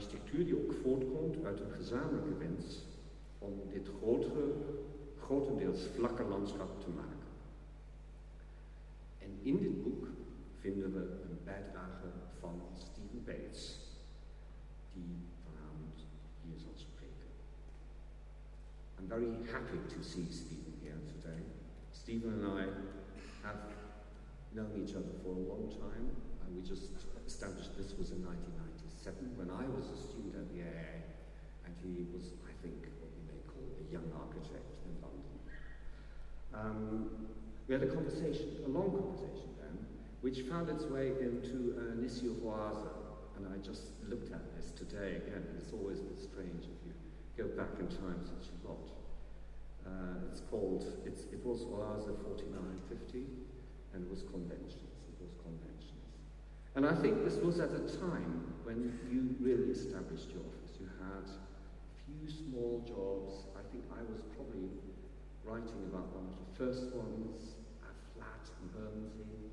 architectuur die ook voortkomt uit een gezamenlijke wens om dit grotere, grotendeels vlakke landschap te maken. En in dit boek vinden we een bijdrage van Stephen Bates, die vanavond hier zal spreken. I'm very happy to see Stephen here today. Stephen and I have known each other for a long time. and we just established this was in 1997 when I was a student at the AA, and he was, I think, what you may call a young architect in London. Um, we had a conversation, a long conversation then, which found its way into an issue of Oase. And I just looked at this today again, and it's always a bit strange if you go back in time such a lot. Uh, it's called, it's, it was Oase 4950, and it was conventions. It was conventions. And I think this was at a time when you really established your office. You had a few small jobs. I think I was probably writing about one of the first ones, a flat in Bermondsey,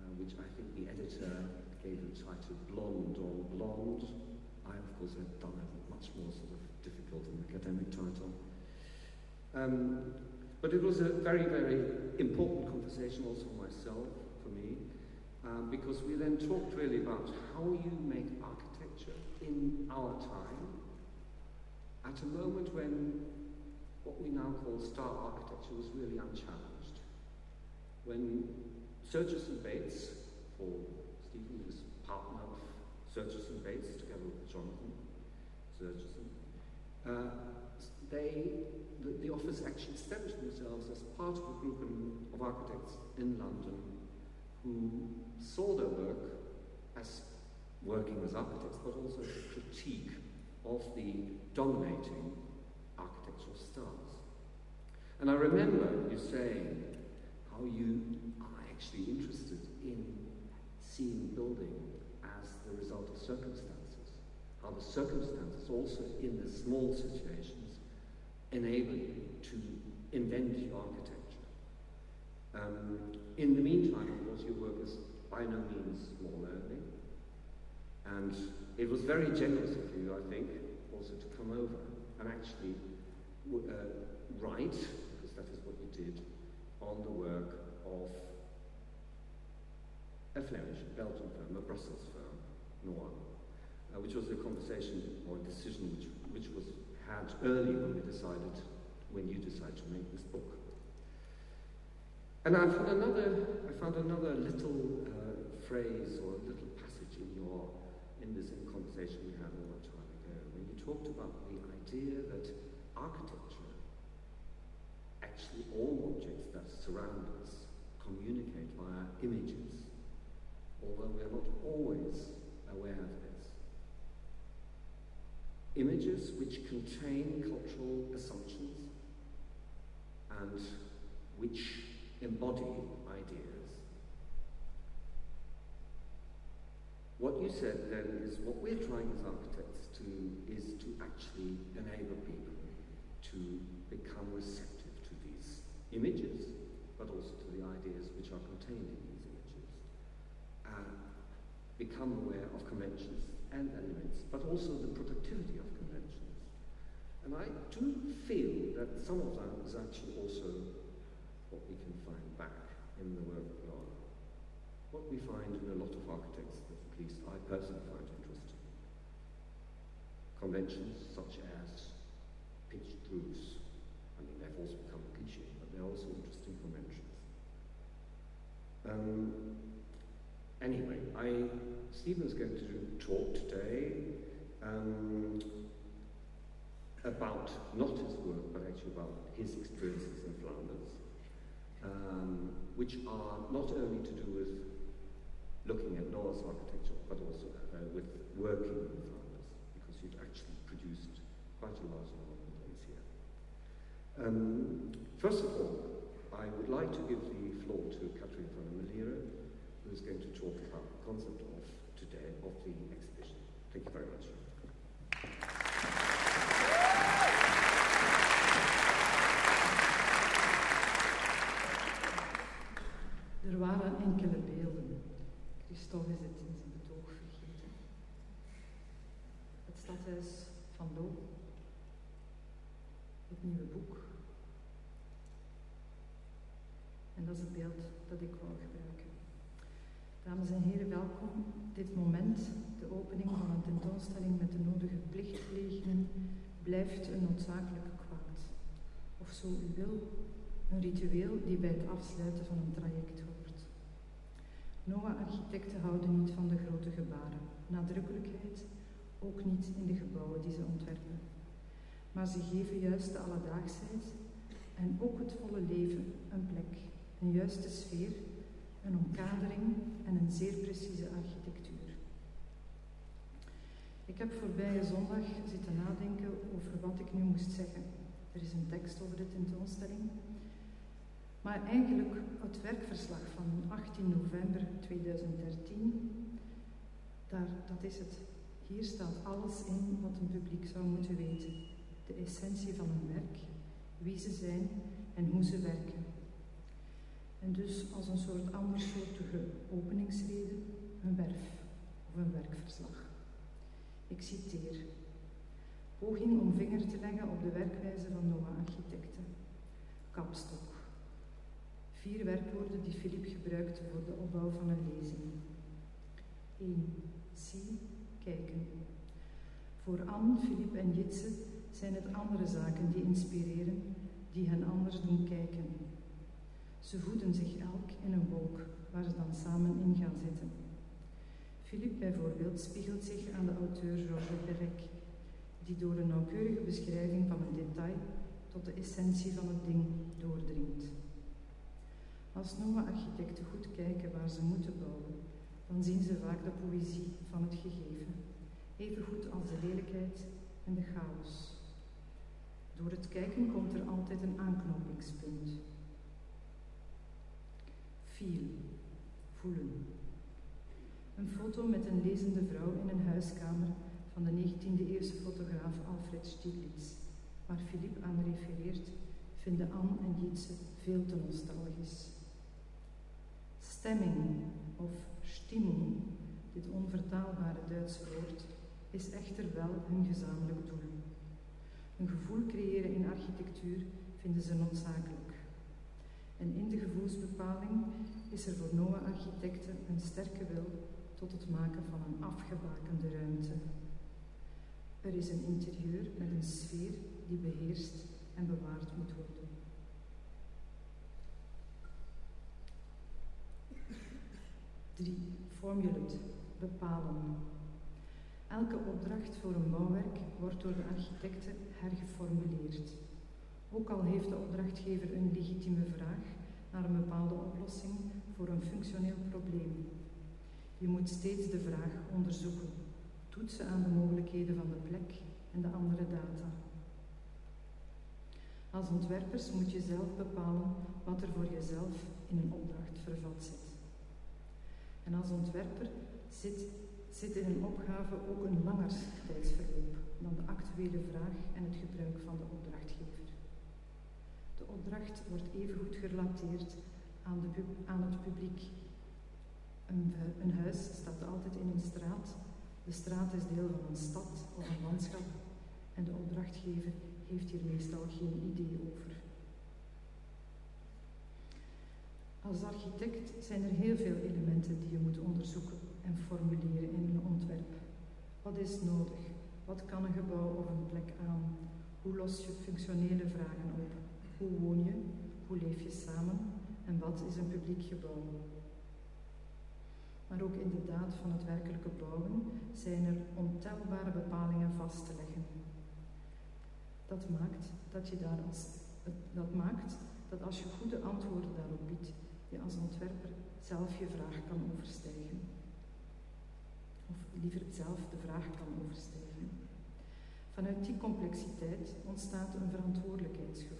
uh, which I think the editor gave the title Blonde on Blonde. I, of course, had done a much more sort of difficult and academic title. Um, but it was a very, very important conversation also myself, for me, um, because we then talked really about how you make architecture in our time at a moment when what we now call star architecture was really unchallenged. When Sergison and Bates, for Stephen was partner of Sergison and Bates together with Jonathan Sergison, uh, they, the, the, office actually established themselves as part of a group in, of architects in London who saw their work as working as architects, but also a critique of the dominating architectural styles. And I remember you saying how you are actually interested in seeing building as the result of circumstances, how the circumstances also in the small situations enable you to invent your architecture. Um, in the meantime, of course, your work is by no means small only. And it was very generous of you, I think, also to come over and actually uh, write, because that is what you did, on the work of a Flemish, Belgian firm, a Brussels firm, Noir, uh, which was a conversation or a decision which, which was had early when we decided, when you decided to make this book. And I found another, I found another little uh, phrase or little passage in your, in this in conversation we had a long time ago, when you talked about the idea that architecture, actually all objects that surround us, communicate via images, although we are not always aware of this. Images which contain cultural assumptions and which embody ideas. What you said then is what we're trying as architects to is to actually enable people to become receptive to these images, but also to the ideas which are contained in these images. And become aware of conventions and elements, but also the productivity of conventions. And I do feel that some of that is actually also what we can find back in the work of God. What we find in a lot of architects, that at least I personally find interesting. Conventions such as pitched roofs. I mean, they've also become cliche, but they're also interesting conventions. Um, anyway, I, Stephen's going to talk today um, about not his work, but actually about his experiences in Flanders um, which are not only to do with looking at noA's architecture, but also uh, with working with others, because you've actually produced quite a large number of things here. Um, first of all, I would like to give the floor to Katrin van Melira, who is going to talk about the concept of today, of the exhibition. Thank you very much. Ik wou gebruiken. Dames en heren, welkom. Dit moment, de opening van een tentoonstelling met de nodige plichtplegingen, blijft een noodzakelijke kwaad. Of zo u wil, een ritueel die bij het afsluiten van een traject hoort. Noah-architecten houden niet van de grote gebaren, nadrukkelijkheid, ook niet in de gebouwen die ze ontwerpen. Maar ze geven juist de alledaagsheid en ook het volle leven een plek, een juiste sfeer, een omkadering en een zeer precieze architectuur. Ik heb voorbije zondag zitten nadenken over wat ik nu moest zeggen. Er is een tekst over de tentoonstelling. Maar eigenlijk het werkverslag van 18 november 2013, daar, dat is het. Hier staat alles in wat een publiek zou moeten weten. De essentie van hun werk, wie ze zijn en hoe ze werken. En dus als een soort andersoortige openingsrede, een werf of een werkverslag. Ik citeer. Poging om vinger te leggen op de werkwijze van Noah Architecten. Kapstok. Vier werkwoorden die Filip gebruikte voor de opbouw van een lezing. 1. Zie, kijken. Voor Anne, Filip en Jitse zijn het andere zaken die inspireren, die hen anders doen kijken. Ze voeden zich elk in een wolk waar ze dan samen in gaan zitten. Philippe bijvoorbeeld spiegelt zich aan de auteur Georges Perec, die door een nauwkeurige beschrijving van een detail tot de essentie van het ding doordringt. Als Noah-architecten goed kijken waar ze moeten bouwen, dan zien ze vaak de poëzie van het gegeven, even goed als de lelijkheid en de chaos. Door het kijken komt er altijd een aanknopingspunt. Feel, voelen. Een foto met een lezende vrouw in een huiskamer van de 19e-eeuwse fotograaf Alfred Stieglitz, waar Philippe aan refereert, vinden Anne en Jitse veel te nostalgisch. Stemming of Stimmung, dit onvertaalbare Duitse woord, is echter wel hun gezamenlijk doel. Een gevoel creëren in architectuur vinden ze noodzakelijk. En in de gevoelsbepaling is er voor Noah-architecten een sterke wil tot het maken van een afgebakende ruimte. Er is een interieur met een sfeer die beheerst en bewaard moet worden. Drie, formulate, bepalen. Elke opdracht voor een bouwwerk wordt door de architecten hergeformuleerd. Ook al heeft de opdrachtgever een legitieme vraag naar een bepaalde oplossing voor een functioneel probleem. Je moet steeds de vraag onderzoeken, toetsen aan de mogelijkheden van de plek en de andere data. Als ontwerpers moet je zelf bepalen wat er voor jezelf in een opdracht vervat zit. En als ontwerper zit, zit in een opgave ook een langer tijdsverloop dan de actuele vraag en het gebruik van de opdrachtgever. Opdracht wordt evengoed gerelateerd aan, de, aan het publiek. Een, een huis staat altijd in een straat. De straat is deel van een stad of een landschap en de opdrachtgever heeft hier meestal geen idee over. Als architect zijn er heel veel elementen die je moet onderzoeken en formuleren in een ontwerp. Wat is nodig? Wat kan een gebouw of een plek aan? Hoe los je functionele vragen op? Hoe woon je? Hoe leef je samen? En wat is een publiek gebouw? Maar ook in de daad van het werkelijke bouwen zijn er ontelbare bepalingen vast te leggen. Dat maakt dat, je daar als, dat maakt dat als je goede antwoorden daarop biedt, je als ontwerper zelf je vraag kan overstijgen. Of liever zelf de vraag kan overstijgen. Vanuit die complexiteit ontstaat een verantwoordelijkheidsgevoel.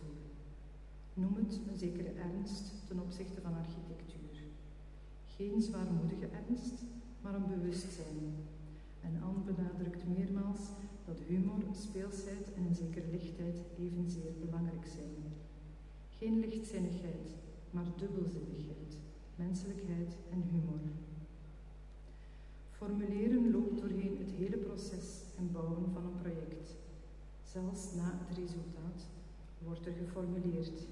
Noem het een zekere ernst ten opzichte van architectuur. Geen zwaarmoedige ernst, maar een bewustzijn. En Anne benadrukt meermaals dat humor, speelsheid en een zekere lichtheid evenzeer belangrijk zijn. Geen lichtzinnigheid, maar dubbelzinnigheid, menselijkheid en humor. Formuleren loopt doorheen het hele proces en bouwen van een project. Zelfs na het resultaat wordt er geformuleerd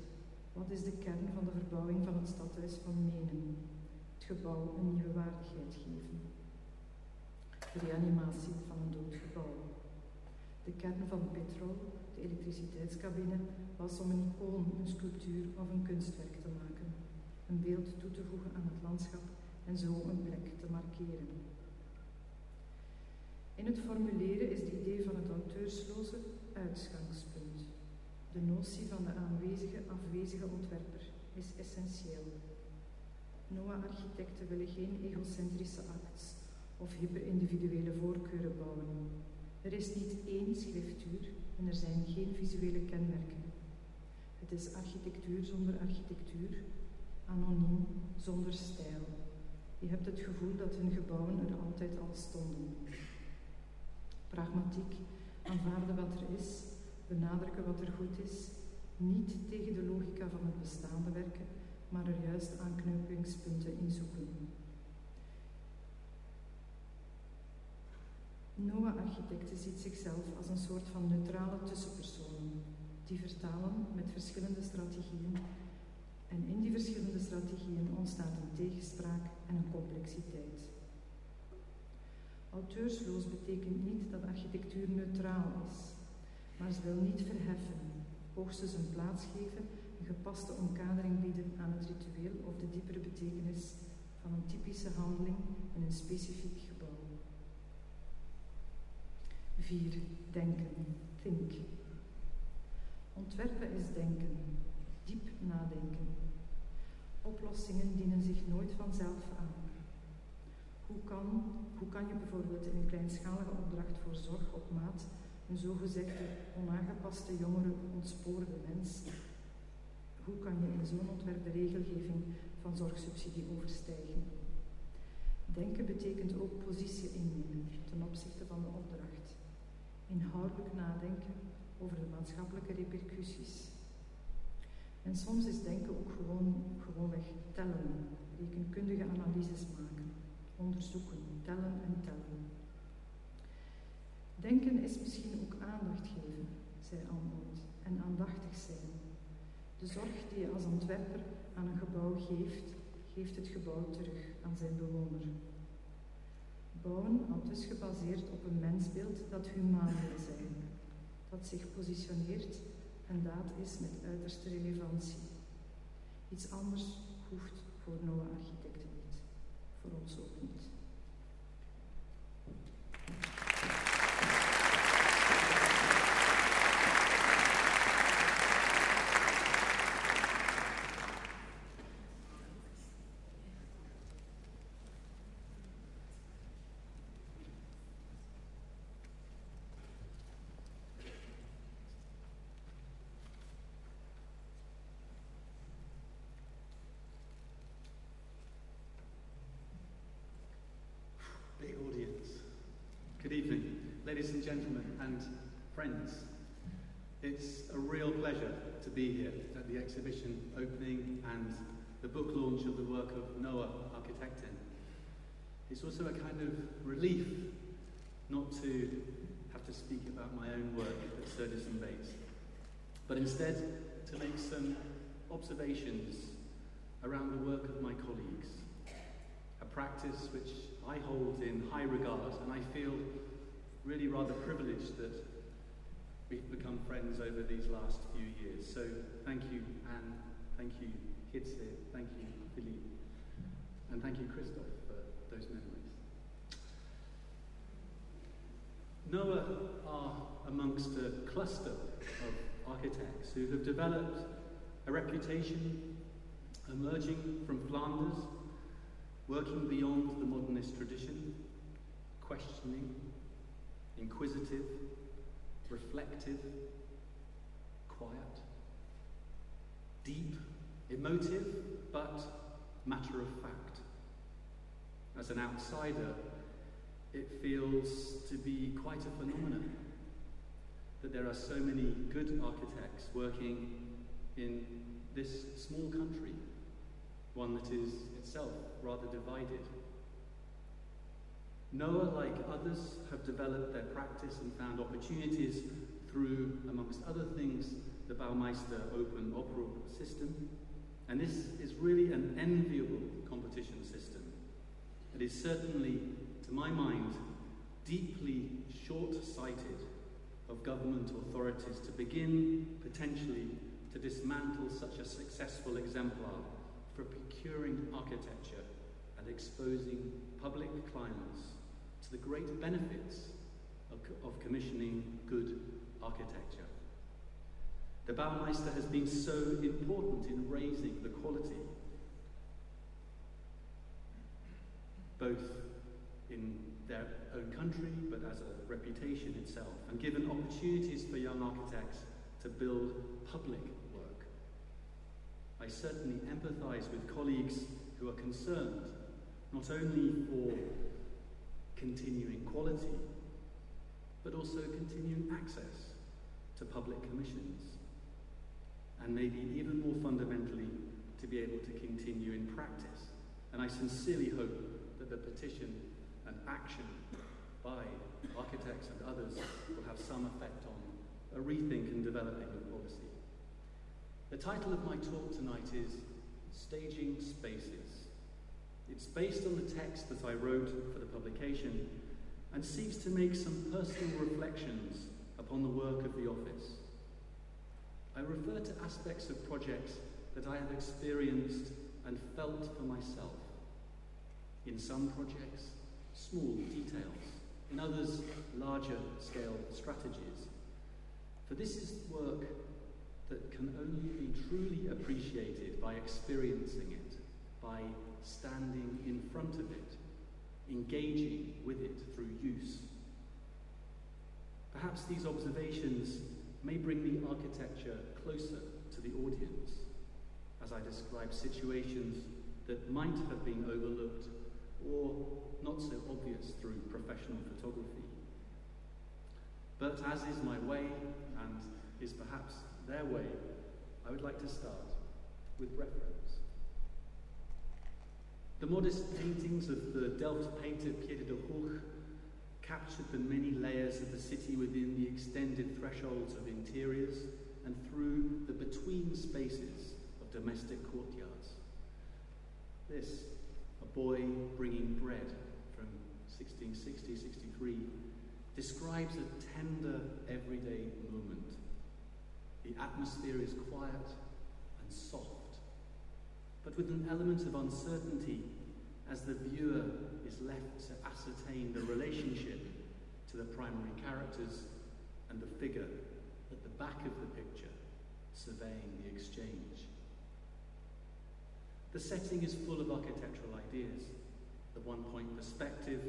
wat is de kern van de verbouwing van het stadhuis van Menen. Het gebouw een nieuwe waardigheid geven. De reanimatie van een dood gebouw. De kern van Petrol, de elektriciteitscabine, was om een icoon, een sculptuur of een kunstwerk te maken. Een beeld toe te voegen aan het landschap en zo een plek te markeren. In het formuleren is het idee van het auteursloze uitgangspunt. De notie van de aanwezige, afwezige ontwerper is essentieel. NOAA-architecten willen geen egocentrische acts of hyperindividuele voorkeuren bouwen. Er is niet één schriftuur en er zijn geen visuele kenmerken. Het is architectuur zonder architectuur, anoniem zonder stijl. Je hebt het gevoel dat hun gebouwen er altijd al stonden. Pragmatiek, aanvaarden wat er is, benadrukken wat er goed is, niet tegen de logica van het bestaande werken, maar er juist aanknopingspunten in zoeken. Noah Architecten ziet zichzelf als een soort van neutrale tussenpersonen, die vertalen met verschillende strategieën. En in die verschillende strategieën ontstaat een tegenspraak en een complexiteit. Auteursloos betekent niet dat architectuur neutraal is, maar ze wil niet verheffen, hoogstens een plaats geven, een gepaste omkadering bieden aan het ritueel of de diepere betekenis van een typische handeling in een specifiek gebouw. 4. Denken. Think. Ontwerpen is denken. Diep nadenken. Oplossingen dienen zich nooit vanzelf aan. Hoe kan, hoe kan je bijvoorbeeld in een kleinschalige opdracht voor zorg op maat een zogezegde onaangepaste jongere ontspoorde mens, hoe kan je in zo'n ontwerp de regelgeving van zorgsubsidie overstijgen? Denken betekent ook positie innemen ten opzichte van de opdracht. Inhoudelijk nadenken over de maatschappelijke repercussies. En soms is denken ook gewoon, gewoonweg tellen, rekenkundige analyses maken, onderzoeken, tellen en tellen. Denken is misschien ook aandacht geven, zei Anne en aandachtig zijn. De zorg die je als ontwerper aan een gebouw geeft, geeft het gebouw terug aan zijn bewoner. Bouwen al dus gebaseerd op een mensbeeld dat humaan wil zijn, dat zich positioneert en daad is met uiterste relevantie. Iets anders hoeft voor Noah Architecten niet, voor ons ook niet. Ladies and gentlemen, and friends. It's a real pleasure to be here at the exhibition opening and the book launch of the work of noA Architecten. It's also a kind of relief not to have to speak about my own work at Sergison and Bates, but instead to make some observations around the work of my colleagues, a practice which I hold in high regard and I feel really rather privileged that we've become friends over these last few years. So thank you, Anne. Thank you, Jitse. Thank you, Philippe. And thank you, Christoph, for those memories. noA are amongst a cluster of architects who have developed a reputation emerging from Flanders, working beyond the modernist tradition, questioning, inquisitive, reflective, quiet, deep, emotive, but matter of fact. As an outsider, it feels to be quite a phenomenon that there are so many good architects working in this small country, one that is itself rather divided. noA, like others, have developed their practice and found opportunities through, amongst other things, the Bouwmeester Open Oproep system. And this is really an enviable competition system. It is certainly, to my mind, deeply short sighted of government authorities to begin potentially to dismantle such a successful exemplar for procuring architecture and exposing public clients to the great benefits of, of commissioning good architecture. The Bouwmeester has been so important in raising the quality, both in their own country but as a reputation itself, and given opportunities for young architects to build public work. I certainly empathise with colleagues who are concerned not only for continuing quality, but also continuing access to public commissions. And maybe even more fundamentally, to be able to continue in practice. And I sincerely hope that the petition and action by architects and others will have some effect on a rethink and developing of policy. The title of my talk tonight is Staging Spaces. It's based on the text that I wrote for the publication and seeks to make some personal reflections upon the work of the office. I refer to aspects of projects that I have experienced and felt for myself. In some projects, small details, in others, larger scale strategies. For this is work that can only be truly appreciated by experiencing it, by standing in front of it, engaging with it through use. Perhaps these observations may bring the architecture closer to the audience as I describe situations that might have been overlooked or not so obvious through professional photography. But as is my way, and is perhaps their way, I would like to start with reference. The modest paintings of the Delft painter Pieter de Hooch captured the many layers of the city within the extended thresholds of interiors and through the between spaces of domestic courtyards. This, a boy bringing bread from 1660-63, describes a tender everyday moment. The atmosphere is quiet and soft but with an element of uncertainty as the viewer is left to ascertain the relationship to the primary characters and the figure at the back of the picture surveying the exchange. The setting is full of architectural ideas. The one point perspective,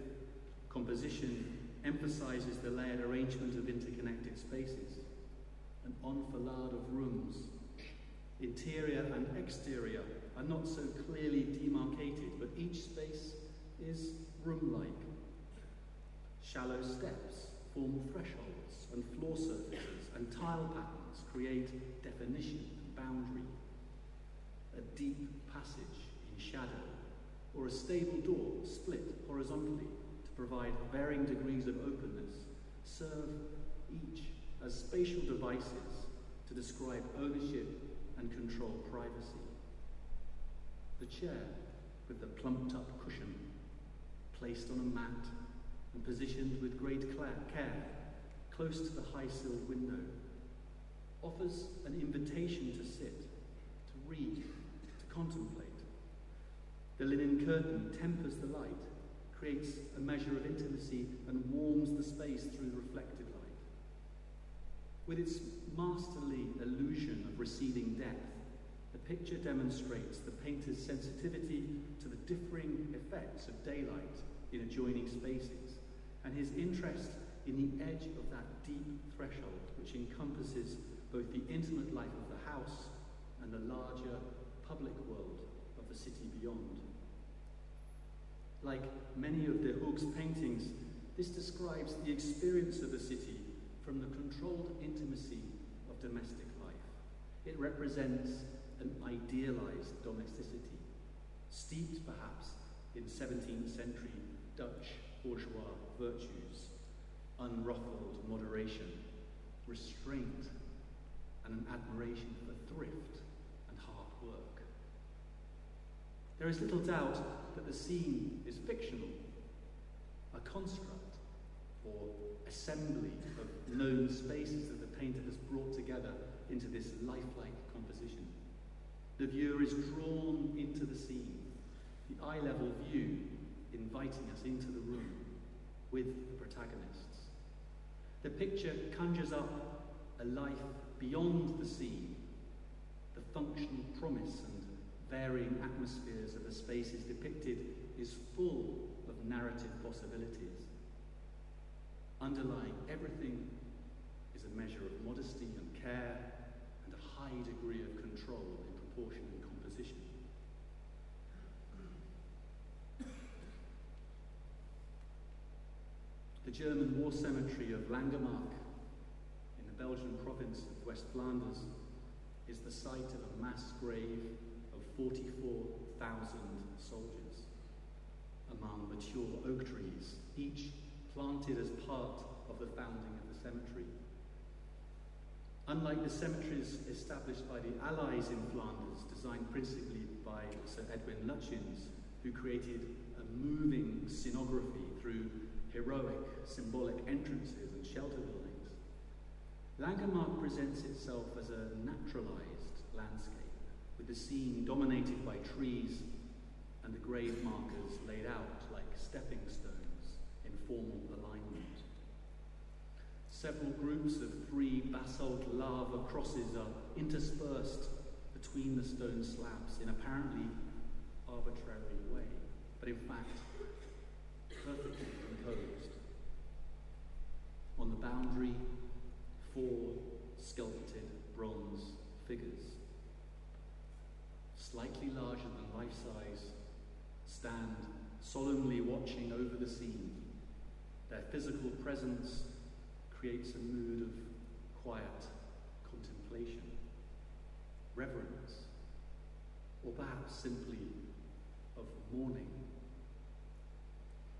composition emphasizes the layered arrangement of interconnected spaces, an enfilade of rooms, interior and exterior are not so clearly demarcated, but each space is room-like. Shallow steps form thresholds and floor surfaces, and tile patterns create definition and boundary. A deep passage in shadow, or a stable door split horizontally to provide varying degrees of openness, serve each as spatial devices to describe ownership and control privacy. The chair, with the plumped up cushion, placed on a mat and positioned with great care close to the high silled window, offers an invitation to sit, to read, to contemplate. The linen curtain tempers the light, creates a measure of intimacy, and warms the space through the reflected light. With its masterly illusion of receding depth, the picture demonstrates the painter's sensitivity to the differing effects of daylight in adjoining spaces and his interest in the edge of that deep threshold which encompasses both the intimate life of the house and the larger public world of the city beyond. Like many of de Hooch's paintings, this describes the experience of the city from the controlled intimacy of domestic life. It represents an idealized domesticity, steeped perhaps in 17th century Dutch bourgeois virtues, unruffled moderation, restraint, and an admiration for thrift and hard work. There is little doubt that the scene is fictional, a construct or assembly of known spaces that the painter has brought together into this lifelike composition. The viewer is drawn into the scene, the eye level view inviting us into the room with the protagonists. The picture conjures up a life beyond the scene, the functional promise and varying atmospheres of the spaces depicted is full of narrative possibilities. Underlying everything is a measure of modesty and care and a high degree of control proportion and composition. The German war cemetery of Langemarck in the Belgian province of West Flanders is the site of a mass grave of 44,000 soldiers among mature oak trees, each planted as part of the founding of the cemetery. Unlike the cemeteries established by the Allies in Flanders, designed principally by Sir Edwin Lutyens, who created a moving scenography through heroic, symbolic entrances and shelter buildings, Langemarck presents itself as a naturalized landscape, with the scene dominated by trees and the grave markers laid out like stepping stones in formal alignment. Several groups of three basalt lava crosses are interspersed between the stone slabs in apparently arbitrary way, but in fact perfectly composed. On the boundary, four sculpted bronze figures, slightly larger than life size, stand solemnly watching over the scene. Their physical presence creates a mood of quiet contemplation, reverence, or perhaps simply of mourning.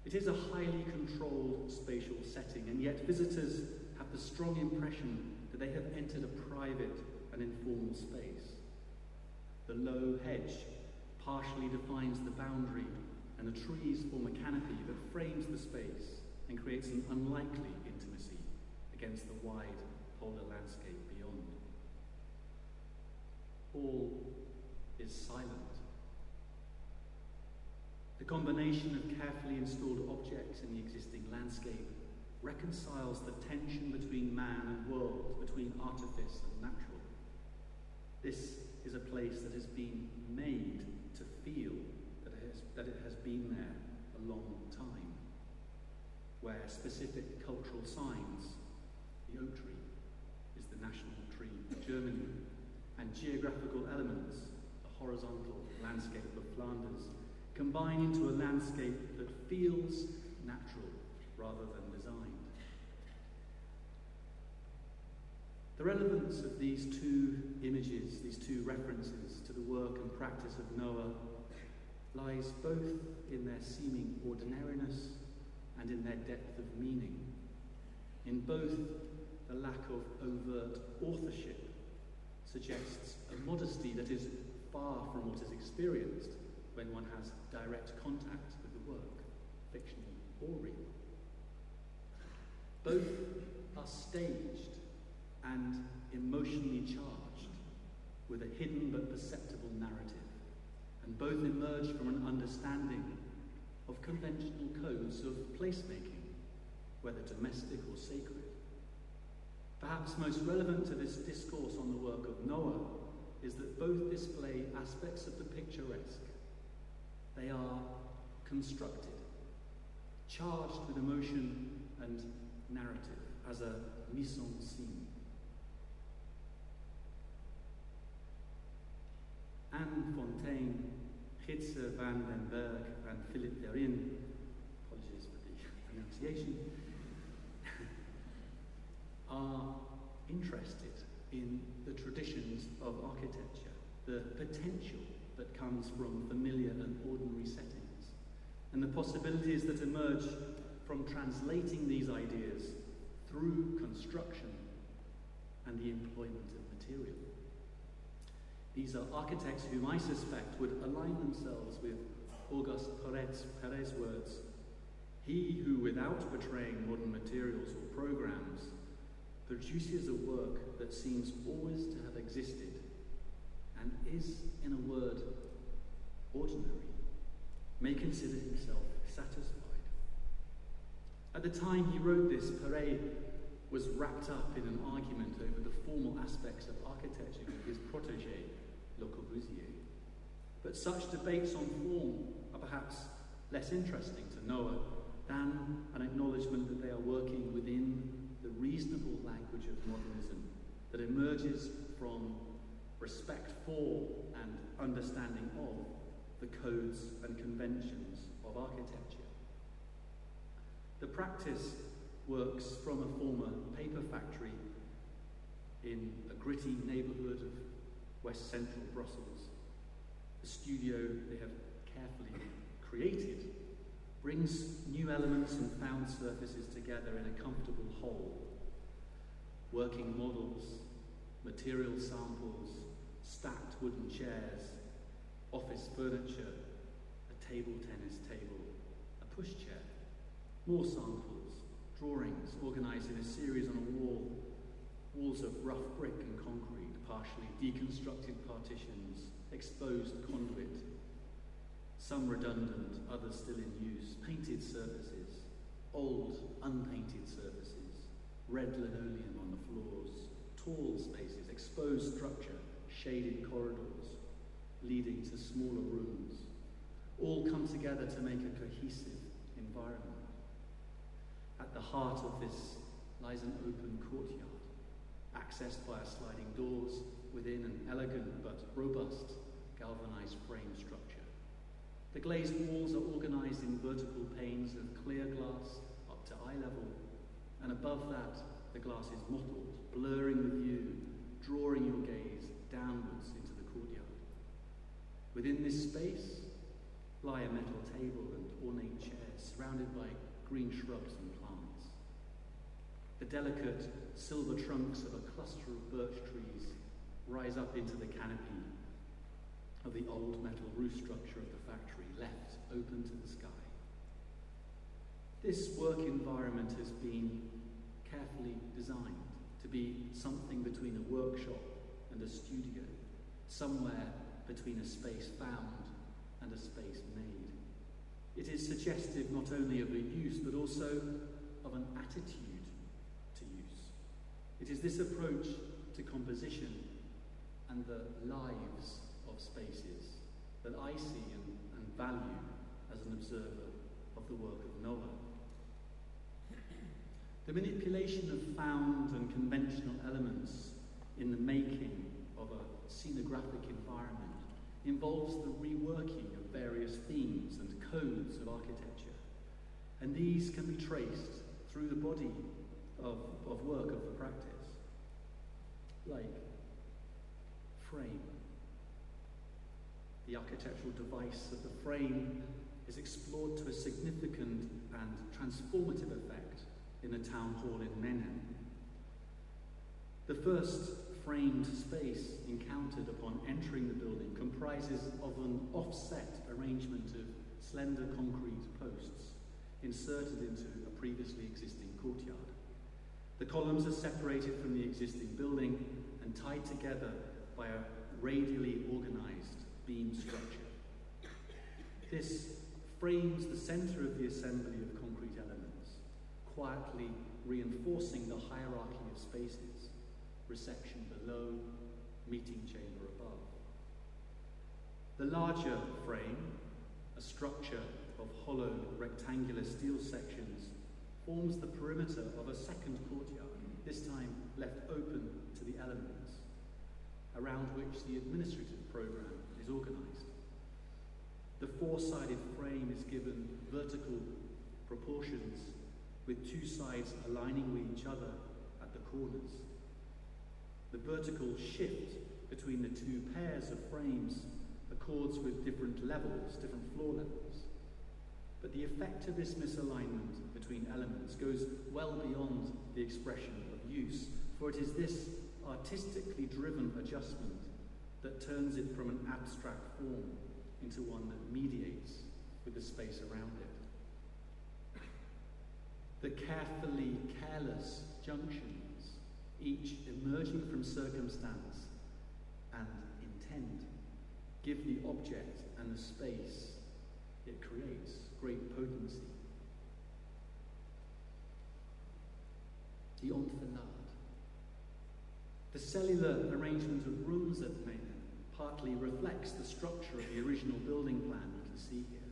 It is a highly controlled spatial setting, and yet visitors have the strong impression that they have entered a private and informal space. The low hedge partially defines the boundary, and the trees form a canopy that frames the space and creates an unlikely against the wide polder landscape beyond. All is silent. The combination of carefully installed objects in the existing landscape reconciles the tension between man and world, between artifice and natural. This is a place that has been made to feel that it has, that it has been there a long time, where specific cultural signs, the oak tree is the national tree of Germany, and geographical elements, the horizontal landscape of Flanders, combine into a landscape that feels natural rather than designed. The relevance of these two images, these two references to the work and practice of noA, lies both in their seeming ordinariness and in their depth of meaning. In both, the lack of overt authorship suggests a modesty that is far from what is experienced when one has direct contact with the work, fictional or real. Both are staged and emotionally charged with a hidden but perceptible narrative, and both emerge from an understanding of conventional codes of placemaking, whether domestic or sacred. Perhaps most relevant to this discourse on the work of noA is that both display aspects of the picturesque. They are constructed, charged with emotion and narrative as a mise en scene. Anne Fonteyne, Jitse van den Berg, and Philip Perrin, apologies for the pronunciation, are interested in the traditions of architecture, the potential that comes from familiar and ordinary settings, and the possibilities that emerge from translating these ideas through construction and the employment of material. These are architects whom I suspect would align themselves with Auguste Perret's, Perret's words He who, without betraying modern materials or programs, produces a work that seems always to have existed and is, in a word, ordinary, may consider himself satisfied. At the time he wrote this, Perret was wrapped up in an argument over the formal aspects of architecture with his protege, Le Corbusier. But such debates on form are perhaps less interesting to noA than an acknowledgement that they are working within the reasonable language of modernism that emerges from respect for and understanding of the codes and conventions of architecture. The practice works from a former paper factory in a gritty neighbourhood of west central Brussels. The studio they have carefully created brings new elements and found surfaces together in a comfortable whole. Working models, material samples, stacked wooden chairs, office furniture, a table tennis table, a pushchair, more samples, drawings organised in a series on a wall, walls of rough brick and concrete, partially deconstructed partitions, exposed conduit, some redundant, others still in use, painted surfaces, old, unpainted surfaces, red linoleum on the floors, tall spaces, exposed structure, shaded corridors, leading to smaller rooms, all come together to make a cohesive environment. At the heart of this lies an open courtyard, accessed via sliding doors within an elegant but robust galvanized frame structure. The glazed walls are organized in vertical panes of clear glass up to eye level, and above that, the glass is mottled, blurring the view, drawing your gaze downwards into the courtyard. Within this space lie a metal table and ornate chairs surrounded by green shrubs and plants. the delicate silver trunks of a cluster of birch trees rise up into the canopy of the old metal roof structure of the factory, left open to the sky. This work environment has been carefully designed to be something between a workshop and a studio, somewhere between a space found and a space made. It is suggestive not only of a use but also of an attitude to use. it is this approach to composition and the lives of spaces that I see and, and value as an observer of the work of noA. The manipulation of found and conventional elements in the making of a scenographic environment involves the reworking of various themes and codes of architecture. And these can be traced through the body of, of work of the practice like frame. The architectural device of the frame is explored to a significant and transformative effect in the town hall in Menin. The first framed space encountered upon entering the building comprises of an offset arrangement of slender concrete posts inserted into a previously existing courtyard. The columns are separated from the existing building and tied together by a radially organized beam structure. This frames the center of the assembly of concrete elements, quietly reinforcing the hierarchy of spaces, reception below, meeting chamber above. The larger frame, a structure of hollow rectangular steel sections, forms the perimeter of a second courtyard, this time left open to the elements around which the administrative program is organized. The four-sided frame is given vertical proportions with two sides aligning with each other at the corners. The vertical shift between the two pairs of frames accords with different levels, different floor levels. But the effect of this misalignment between elements goes well beyond the expression of use, for it is this artistically driven adjustment that turns it from an abstract form into one that mediates with the space around it. The carefully careless junctions, each emerging from circumstance and intent, give the object and the space it creates great potency. The enfilade. The cellular arrangement of rooms at Meynen partly reflects the structure of the original building plan you can see here,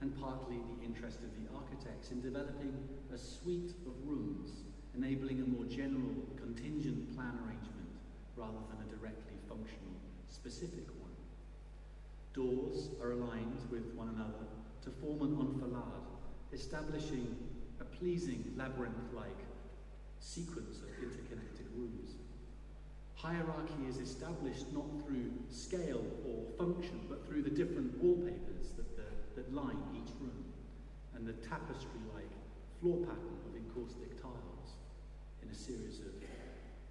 and partly the interest of the architects in developing a suite of rooms enabling a more general contingent plan arrangement rather than a directly functional specific one. Doors are aligned with one another to form an enfilade, establishing a pleasing labyrinth-like sequence of interconnected rooms. Hierarchy is established not through scale or function, but through the different wallpapers that, the, that line each room and the tapestry-like floor pattern of encaustic tiles in a series of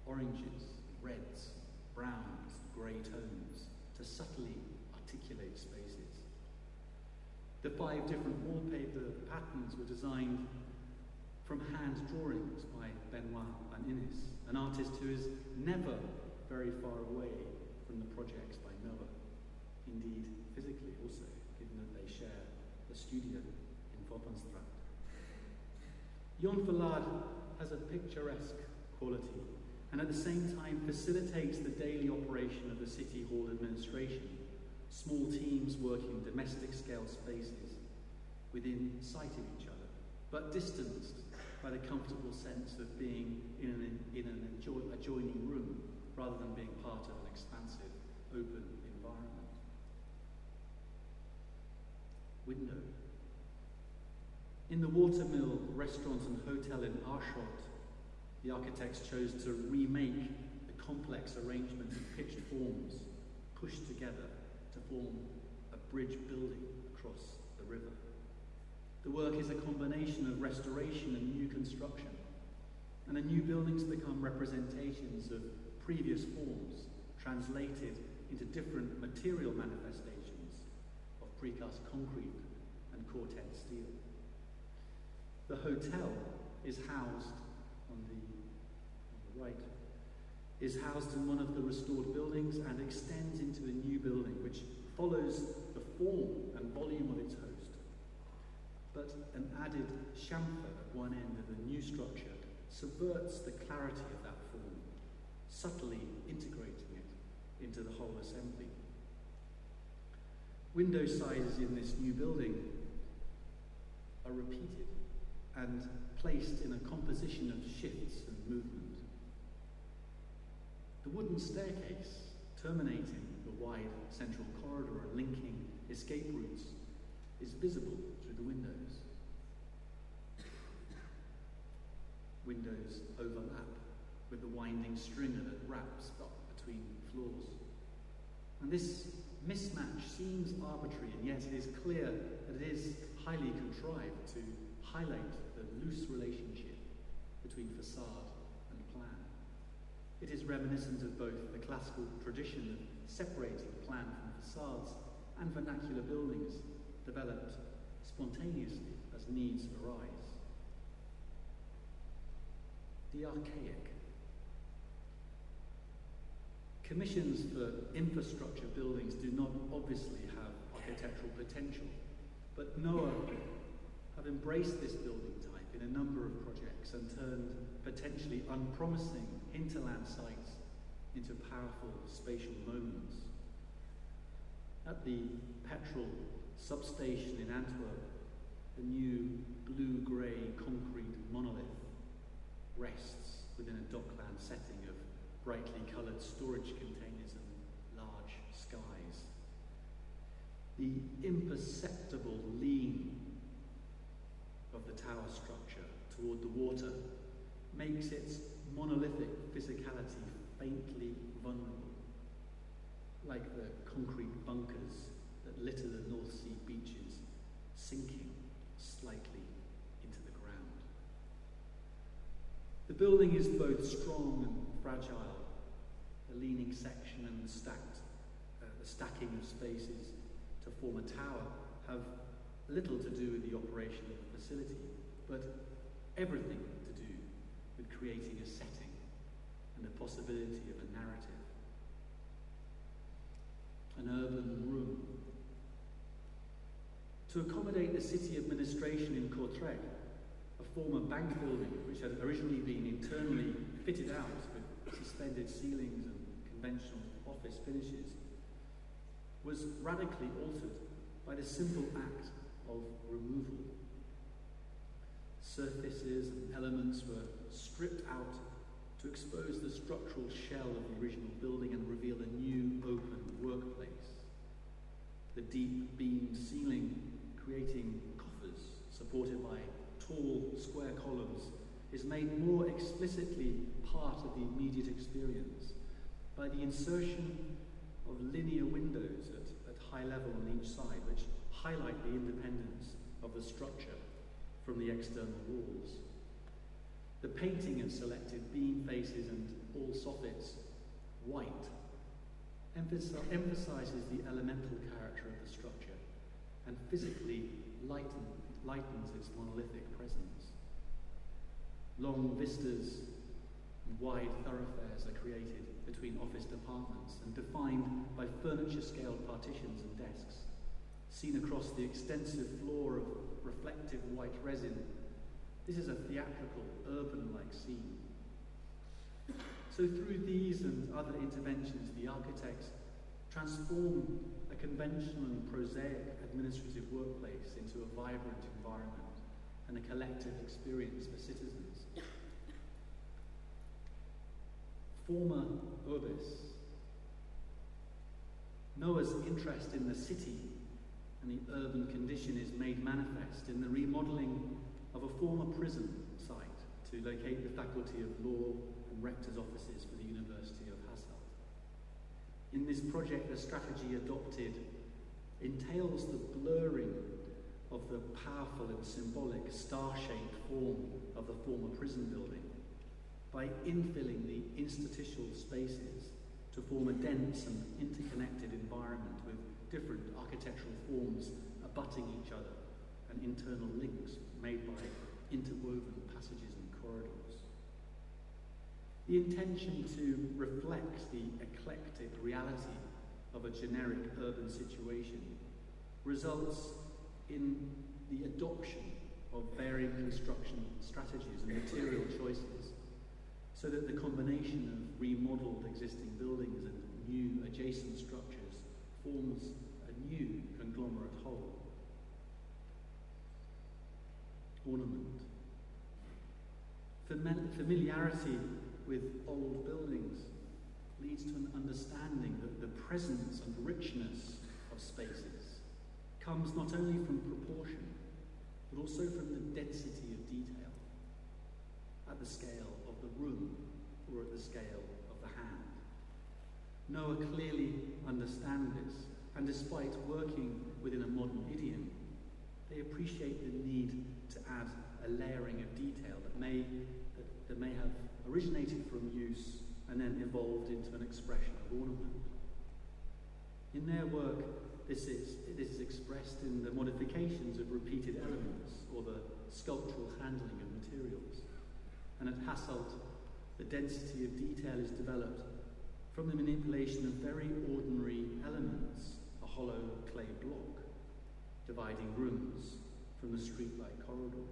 oranges, reds, browns, grey tones to subtly articulate spaces. The five different wallpaper patterns were designed from hand drawings by Benoit van Innis, an artist who is never very far away from the projects by noA. Indeed, physically also, given that they share a studio in Voppenstraat. Enfilade has a picturesque quality and at the same time facilitates the daily operation of the City Hall administration, small teams working in domestic scale spaces within sight of each other, but distanced by the comfortable sense of being in an, in an adjoining room rather than being part of an expansive, open environment. Window. In the Watermill restaurant and hotel in Aarschot, the architects chose to remake the complex arrangement of pitched forms pushed together to form a bridge building across the river. The work is a combination of restoration and new construction, and the new buildings become representations of previous forms translated into different material manifestations of precast concrete and Corten steel. The hotel is housed on the, on the right, is housed in one of the restored buildings and extends into a new building which follows the form and volume of its host. But an added chamfer at one end of the new structure subverts the clarity of that form subtly integrating it into the whole assembly. Window sizes in this new building are repeated and placed in a composition of shifts and movement. The wooden staircase, terminating the wide central corridor and linking escape routes, is visible through the windows. Windows overlap with the winding stringer that wraps up between floors. And this mismatch seems arbitrary, and yet it is clear that it is highly contrived to highlight the loose relationship between facade and plan. It is reminiscent of both the classical tradition of separating plan from facades and vernacular buildings developed spontaneously as needs arise. The archaic Commissions for infrastructure buildings do not obviously have architectural potential, but noA have embraced this building type in a number of projects and turned potentially unpromising hinterland sites into powerful spatial moments. At the petrol substation in Antwerp, the new blue-grey concrete monolith rests within a dockland setting of brightly coloured storage containers and large skies. The imperceptible lean of the tower structure toward the water makes its monolithic physicality faintly vulnerable, like the concrete bunkers that litter the North Sea beaches, sinking slightly into the ground. The building is both strong and fragile. The leaning section and the stacked, uh, the stacking of spaces to form a tower have little to do with the operation of the facility, but everything to do with creating a setting and the possibility of a narrative. An urban room. To accommodate the city administration in Courtrai, a former bank building which had originally been internally fitted out with suspended ceilings and conventional office finishes, was radically altered by the simple act of removal. Surfaces and elements were stripped out to expose the structural shell of the original building and reveal a new open workplace. The deep beamed ceiling creating coffers supported by tall square columns is made more explicitly part of the immediate experience by the insertion of linear windows at, at high level on each side, which highlight the independence of the structure from the external walls. The painting of selected beam faces and all soffits white emphasizes the elemental character of the structure and physically lighten, lightens its monolithic presence. Long vistas and wide thoroughfares are created between office departments and defined by furniture-scaled partitions and desks. Seen across the extensive floor of reflective white resin, this is a theatrical, urban-like scene. So through these and other interventions, the architects transform a conventional and prosaic administrative workplace into a vibrant environment and a collective experience for citizens. Forma urbis. noA's interest in the city and the urban condition is made manifest in the remodelling of a former prison site to locate the Faculty of Law and Rector's offices for the University of Hasselt. In this project, the strategy adopted entails the blurring of the powerful and symbolic star-shaped form of the former prison building by infilling the institutional spaces to form a dense and interconnected environment with different architectural forms abutting each other and internal links made by interwoven passages and corridors. The intention to reflect the eclectic reality of a generic urban situation results in the adoption of varying construction strategies and material choices so that the combination of remodeled existing buildings and new adjacent structures forms a new conglomerate whole. Ornament. Familiarity with old buildings leads to an understanding that the presence and richness of spaces comes not only from proportion, but also from the density of detail at the scale of the room or at the scale of the hand. noA clearly understand this, and despite working within a modern idiom, they appreciate the need to add a layering of detail that may, that, that may have originated from use and then evolved into an expression of ornament. In their work, this is, this is expressed in the modifications of repeated elements or the sculptural handling of materials. And at Hasselt, the density of detail is developed from the manipulation of very ordinary elements, a hollow clay block, dividing rooms from the streetlight corridor,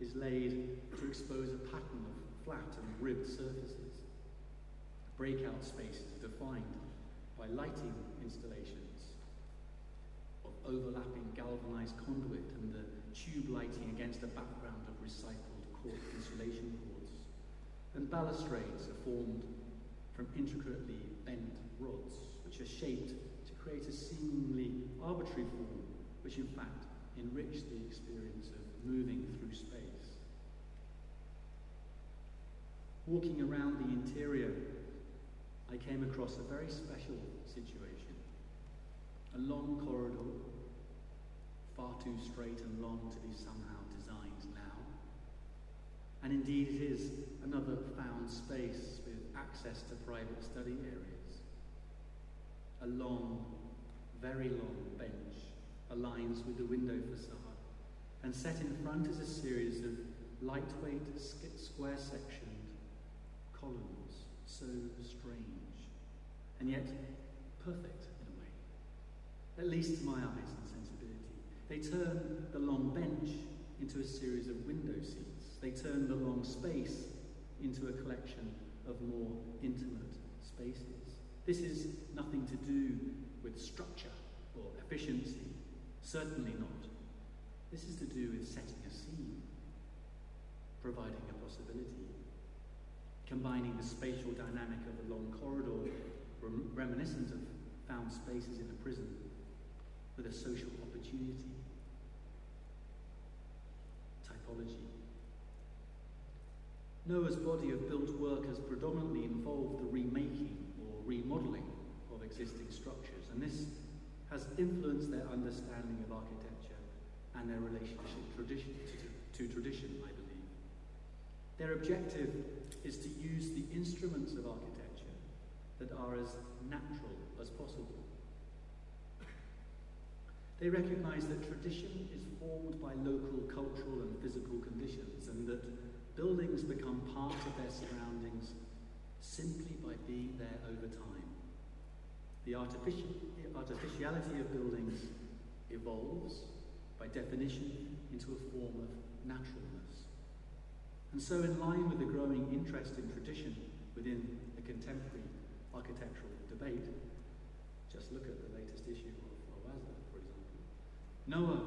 is laid to expose a pattern of flat and ribbed surfaces. Breakout spaces defined by lighting installations of overlapping galvanized conduit and the tube lighting against a background of recycled cork insulation cords. And balustrades are formed from intricately bent rods, which are shaped to create a seemingly arbitrary form, which in fact enrich the experience of moving through space. Walking around the interior, I came across a very special situation. A long corridor, far too straight and long to be somehow designed now. And indeed, it is another found space with access to private study areas. A long, very long bench aligns with the window facade, and set in front is a series of lightweight, square sectioned columns, so strange, and yet perfect in a way, at least to my eyes and sensibility. They turn the long bench into a series of window seats. They turn the long space into a collection of more intimate spaces. This is nothing to do with structure or efficiency, certainly not. This is to do with setting a scene, providing a possibility, combining the spatial dynamic of a long corridor rem- reminiscent of found spaces in a prison with a social opportunity. Typology. noA's body of built work has predominantly involved the remaking or remodelling of existing structures, and this has influenced their understanding of architecture and their relationship tradition, to, to tradition, I believe. Their objective is to use the instruments of architecture that are as natural as possible. They recognise that tradition is formed by local cultural and physical conditions and that Buildings become part of their surroundings simply by being there over time. The artificial, artificiality of buildings evolves, by definition, into a form of naturalness. And so, in line with the growing interest in tradition within the contemporary architectural debate, just look at the latest issue of OASE, for example. noA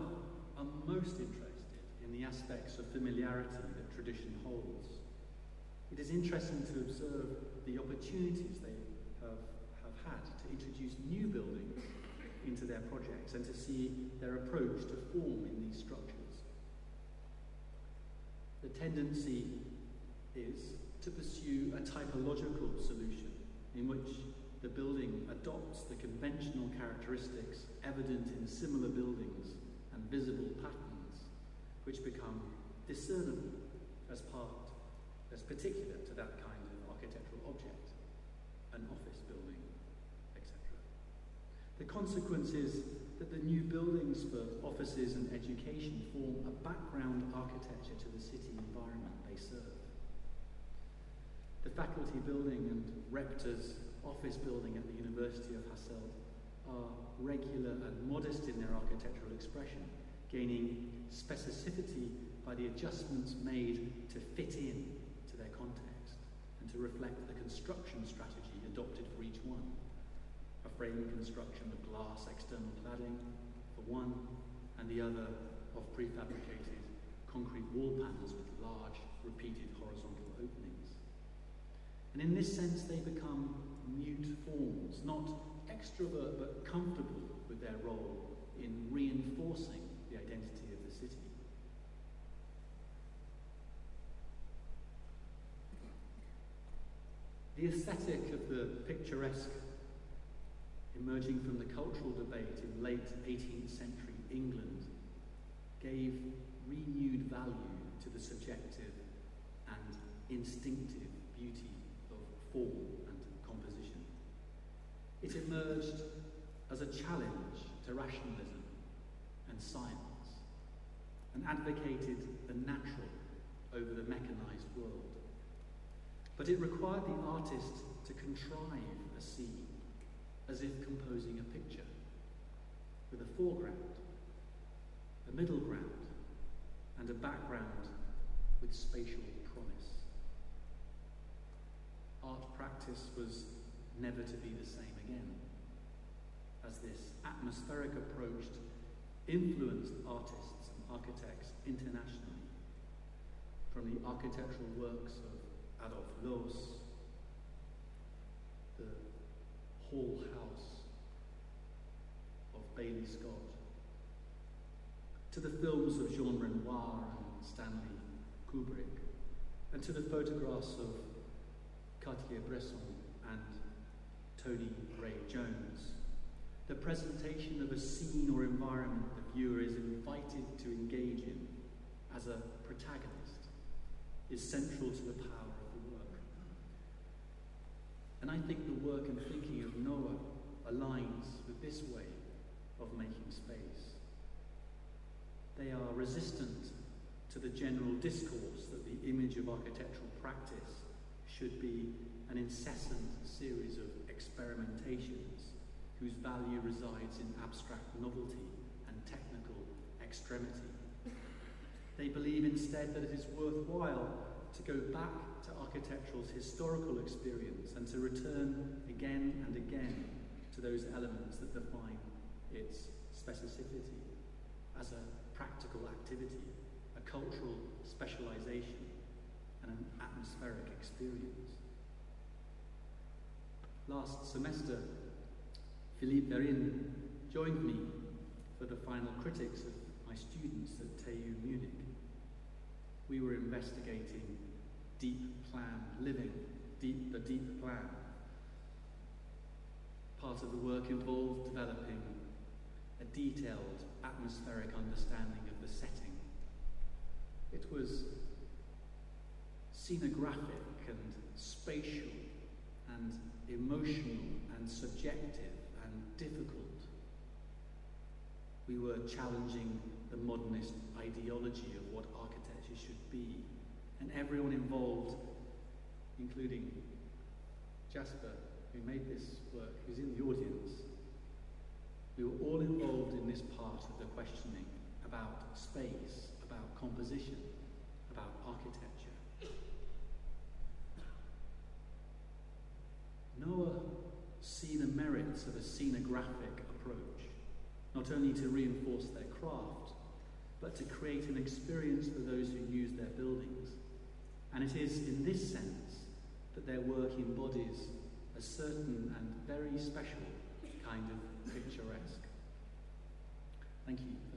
are most interested in the aspects of familiarity that tradition holds. It is interesting to observe the opportunities they have, have had to introduce new buildings into their projects and to see their approach to form in these structures. The tendency is to pursue a typological solution in which the building adopts the conventional characteristics evident in similar buildings and visible patterns, which become discernible as part, as particular to that kind of architectural object, an office building, etc. The consequence is that the new buildings for offices and education form a background architecture to the city environment they serve. The faculty building and rector's office building at the University of Hasselt are regular and modest in their architectural expression, gaining specificity by the adjustments made to fit in to their context and to reflect the construction strategy adopted for each one. A frame construction of glass external cladding for one, and the other of prefabricated concrete wall panels with large repeated horizontal openings. And in this sense, they become mute forms, not extrovert but comfortable with their role in reinforcing the identity The aesthetic of the picturesque emerging from the cultural debate in late 18th century England gave renewed value to the subjective and instinctive beauty of form and composition. It emerged as a challenge to rationalism and science and advocated the natural over the mechanized world. But it required the artist to contrive a scene as if composing a picture with a foreground, a middle ground, and a background with spatial promise. Art practice was never to be the same again, as this atmospheric approach influenced artists and architects internationally, from the architectural works of Adolf Loos, the whole House of Baillie Scott, to the films of Jean Renoir and Stanley Kubrick, and to the photographs of Cartier-Bresson and Tony Ray Jones, the presentation of a scene or environment the viewer is invited to engage in as a protagonist is central to the power of the work. And I think the work and thinking of noA aligns with this way of making space. They are resistant to the general discourse that the image of architectural practice should be an incessant series of experimentations whose value resides in abstract novelty and technical extremity. They believe instead that it is worthwhile to go back to architectural's historical experience and to return again and again to those elements that define its specificity as a practical activity, a cultural specialization, and an atmospheric experience. Last semester, Philippe Viérin joined me for the final critics of my students at TU Munich. We were investigating deep plan living, deep, the deep plan. Part of the work involved developing a detailed atmospheric understanding of the setting. It was scenographic and spatial and emotional and subjective and difficult. We were challenging the modernist ideology of what architecture should be, and everyone involved, including Jasper, who made this work, who's in the audience, we were all involved in this part of the questioning about space, about composition, about architecture. noA see the merits of a scenographic approach, not only to reinforce their craft, but to create an experience for those who use their buildings. And it is in this sense that their work embodies a certain and very special kind of picturesque. Thank you.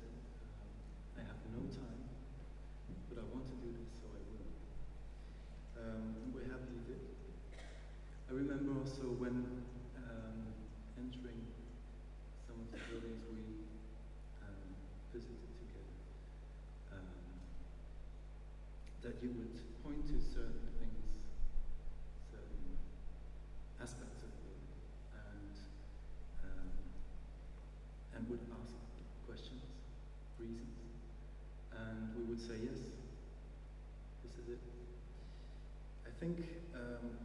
You would point to certain things, certain aspects of it, and um, and would ask questions, reasons, and we would say yes, this is it. I think um,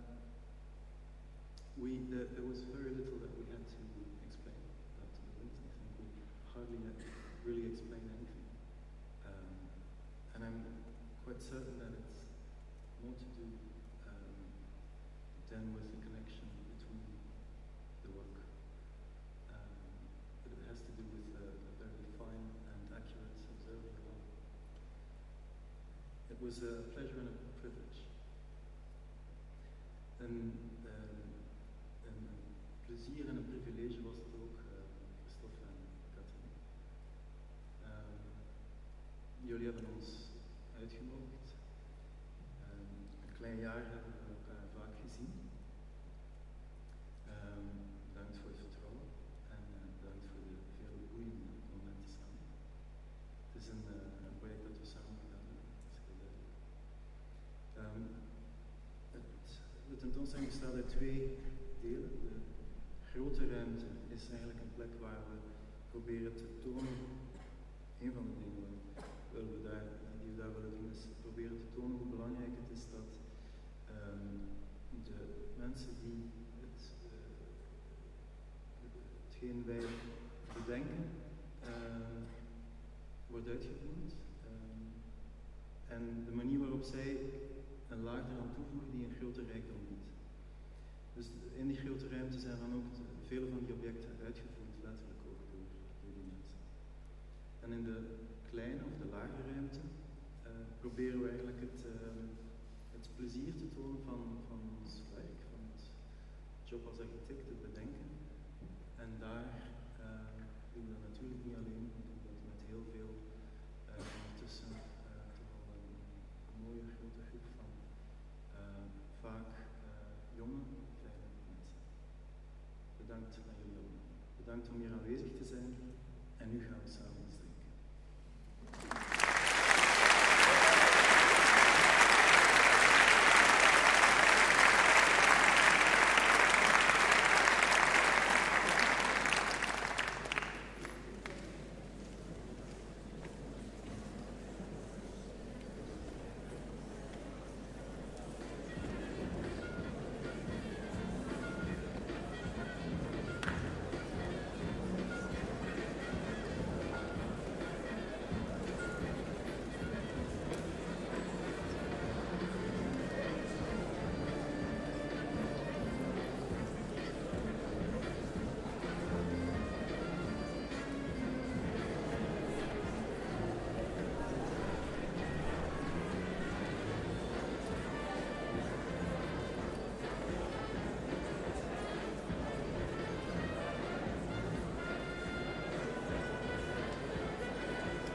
we there, there, was very little that we had to explain about the buildings. I think we hardly really explain anything, um, and I'm quite certain that it's more to do um, than with the connection between the work. Um, but it has to do with a, a very fine and accurate observing. It was a pleasure and a. 嗯 in die grote ruimte zijn dan ook vele van die objecten uitgevoerd, letterlijk ook door, die mensen. En in de kleine of de lage ruimte uh, proberen we eigenlijk het, uh, het plezier te tonen van, van ons werk, van het job als architect, het bedenken. En daar uh, doen we dat natuurlijk niet alleen, we dat met heel veel ondertussen toch al een, mooie grote groep van vaak jonge. Bedankt aan jullie allemaal. Bedankt om hier aanwezig te zijn. En nu gaan we samen